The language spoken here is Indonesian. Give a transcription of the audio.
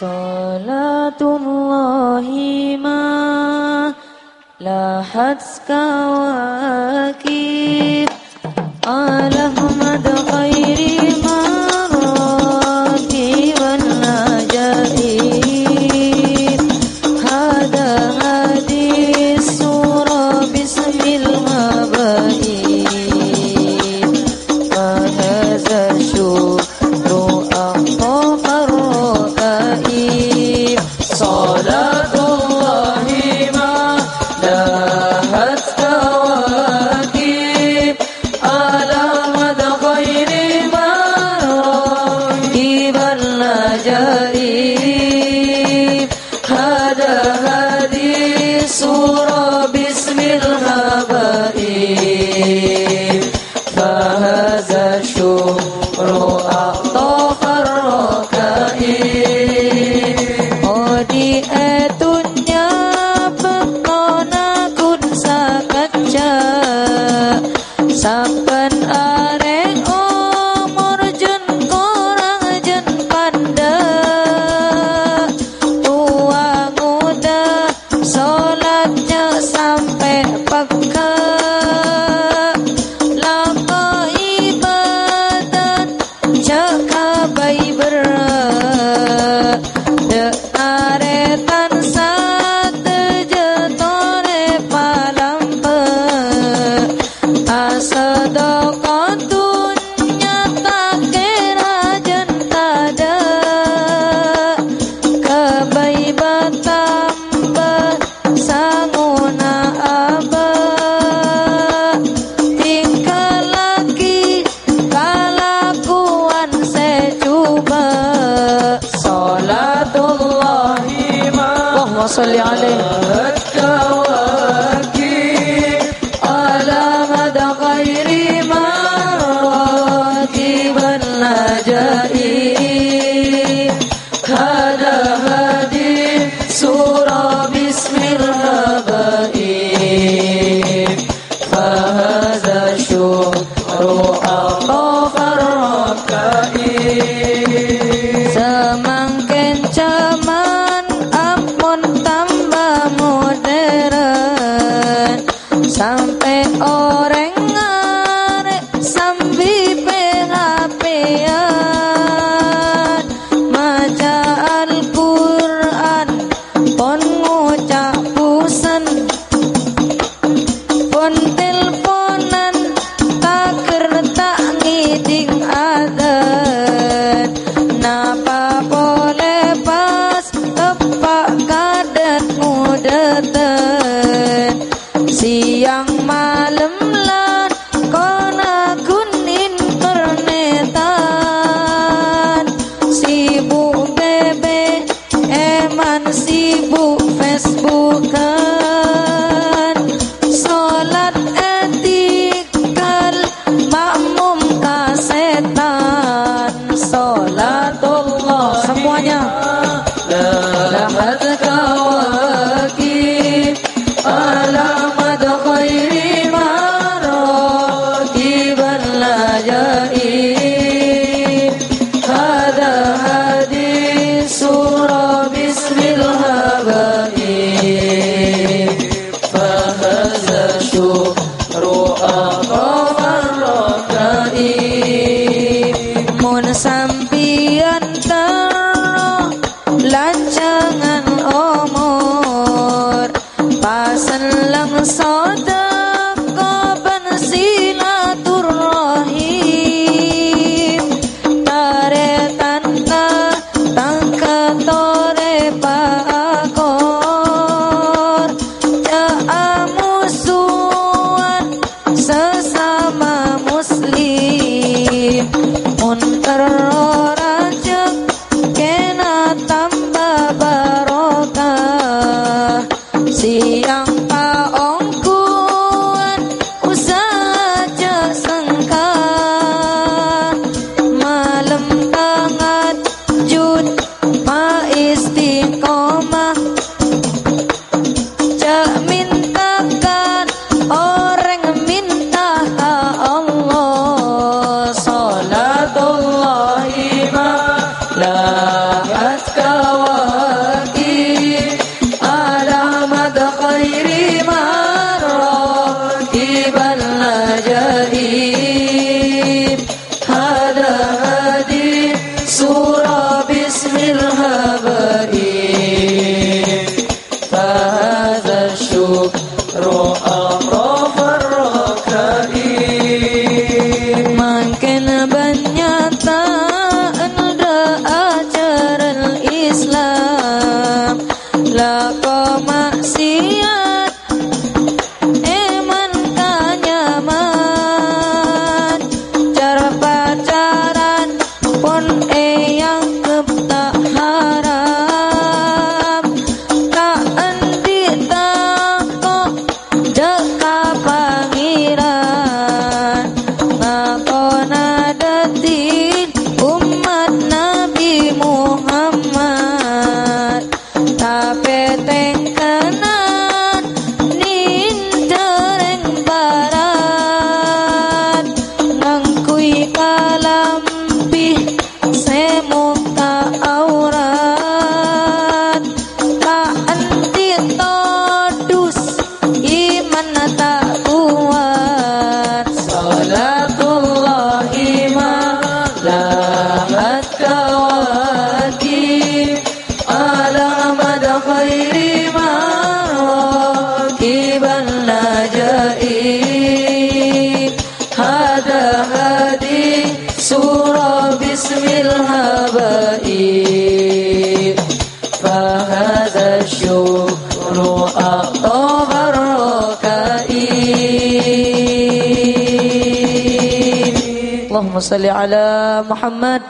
صلاة الله ما لاحت كواكب على रे तन صل عليه orengan sambil PHP-an maca Al-Qur'an pon ngucap pusan pon teleponan tak ngiding adat napa tepak kadet mudet Sibuk Facebookan. Sholat etikal Makmum kasetan doa Semuanya. love. kata اللهم صل على محمد